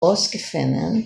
ausgefallen